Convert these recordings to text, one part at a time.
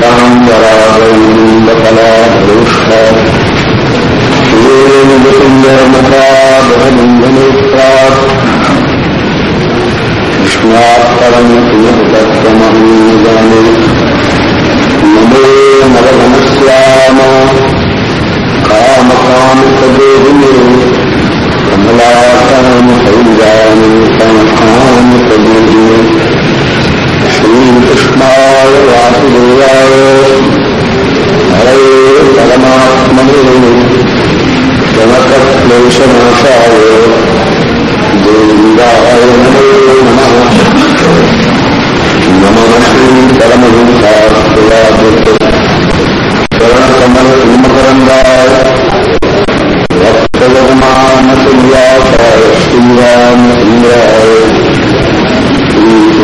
काञ्चरागौरीन्दकलाधनुष्ठा श्रीन्दसुन्दरमुखाबहनिन्दनेत्रात् कृष्णात् परम् किमतत्त्वमहीजाने नमो नवघनश्याम कामकामकदेहिने कमलाकामसैजाने संस्थामकदेहिने श्रीकृष्णाय वासुदेवाय हरे परमात्मने जनकक्लेशनाशाय देवाय नमो नमः नमः श्रीपरमहंसास्तुवादित्य शरणकमलकुम्भकरङ्गाय भक्तवर्मानसुव्यासाय श्रीरामचन्द्राय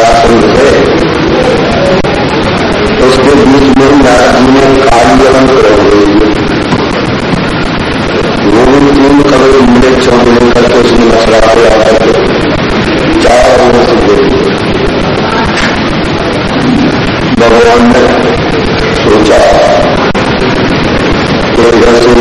जरासंध से उसके बीच में नारद जी ने काली अलंक वो भी तीन करोड़ मिले चौंक लेकर के उसने मछला को आकर के चार भगवान ने सोचा तो इधर से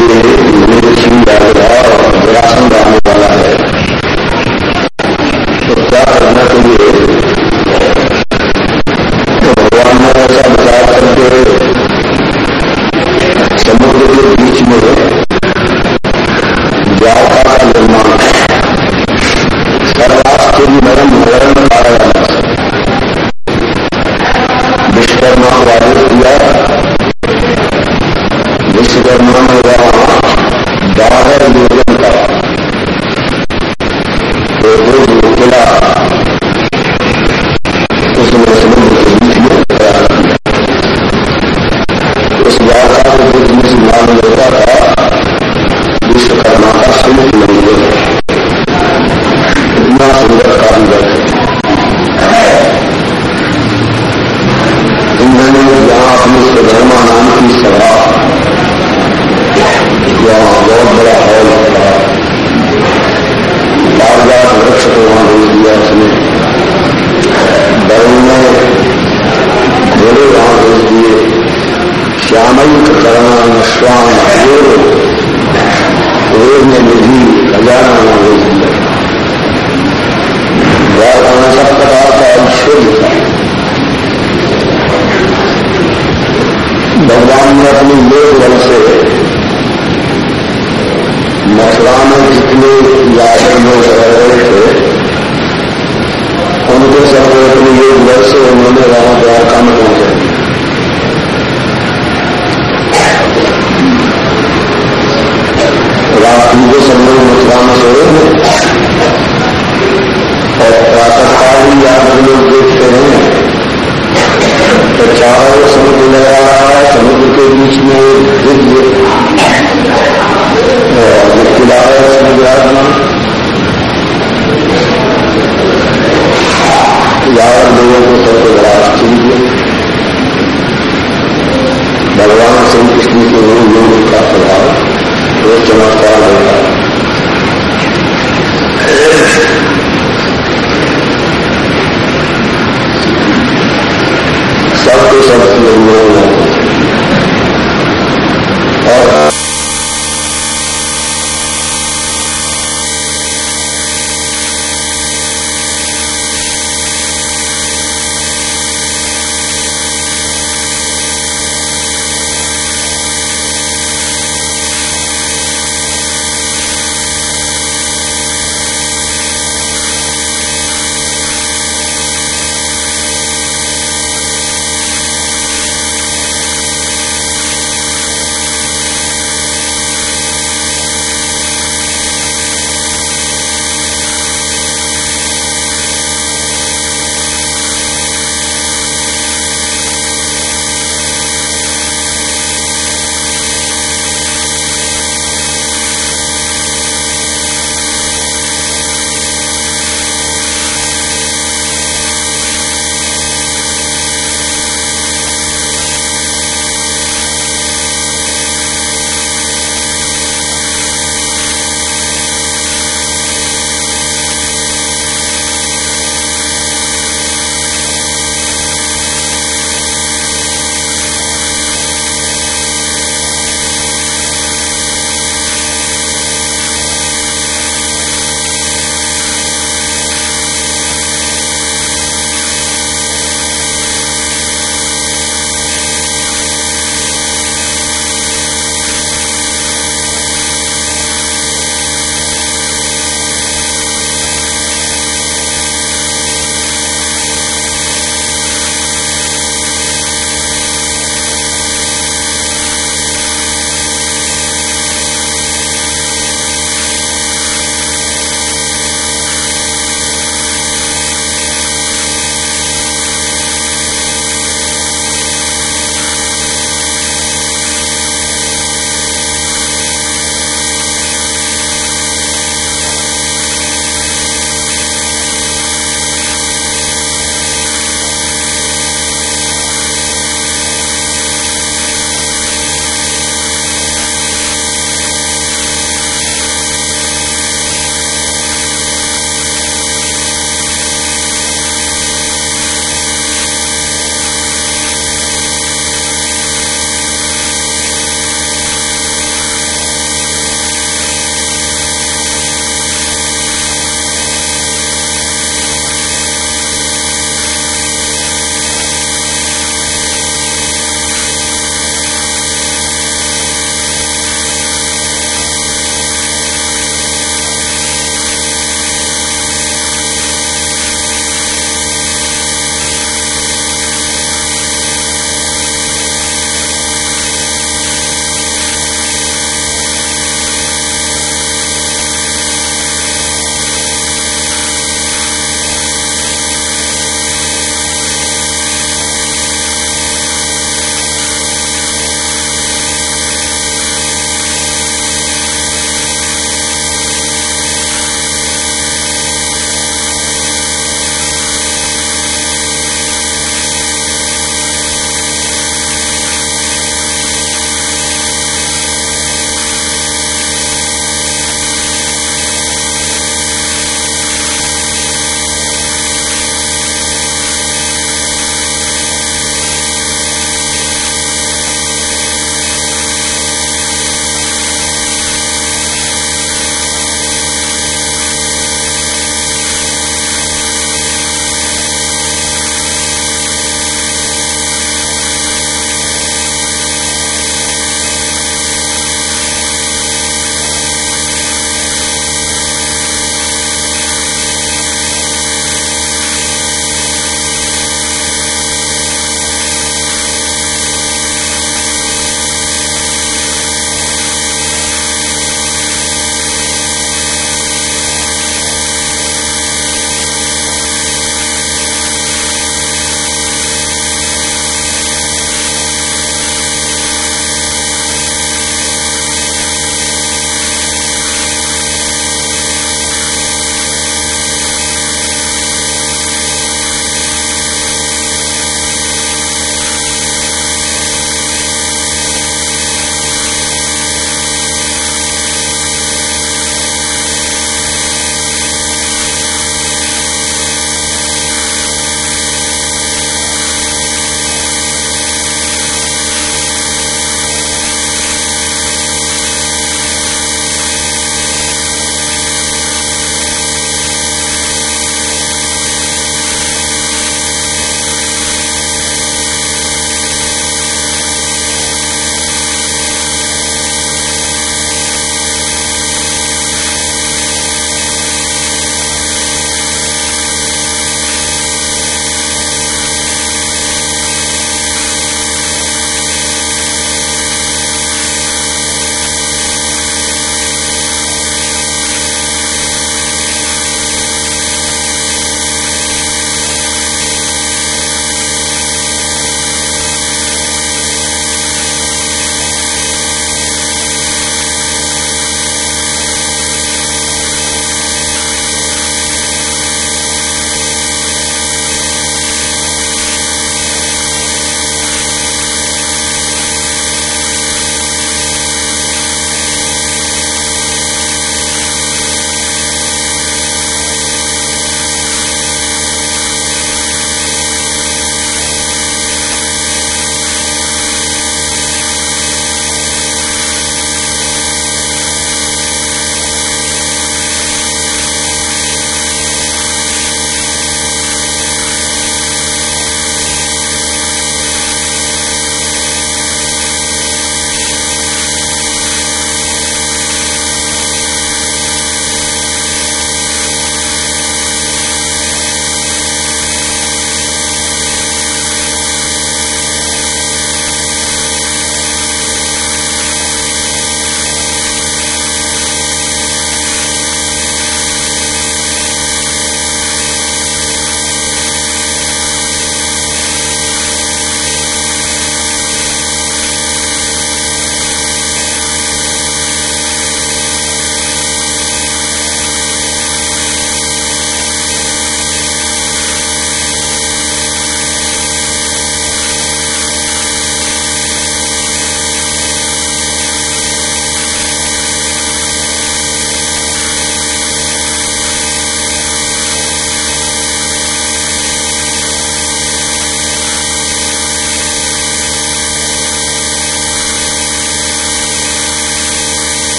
olóògbé kílà मथुरा में जितने यादव लोग रह रहे थे, उनको सबको अपने योग वर्ष से उन्होंने वहाँ द्वारका में पहुँचे रात को सब लोग मथुरा में सोए थे और प्रातःकाल ही यादव लोग देखते हैं तो चारों समुद्र लग रहा है, समुद्र के बीच में दिव्य सबके लोगों को सबसे भगवान श्री कृष्ण के का प्रभाव सबको सबसे ज़रूरत है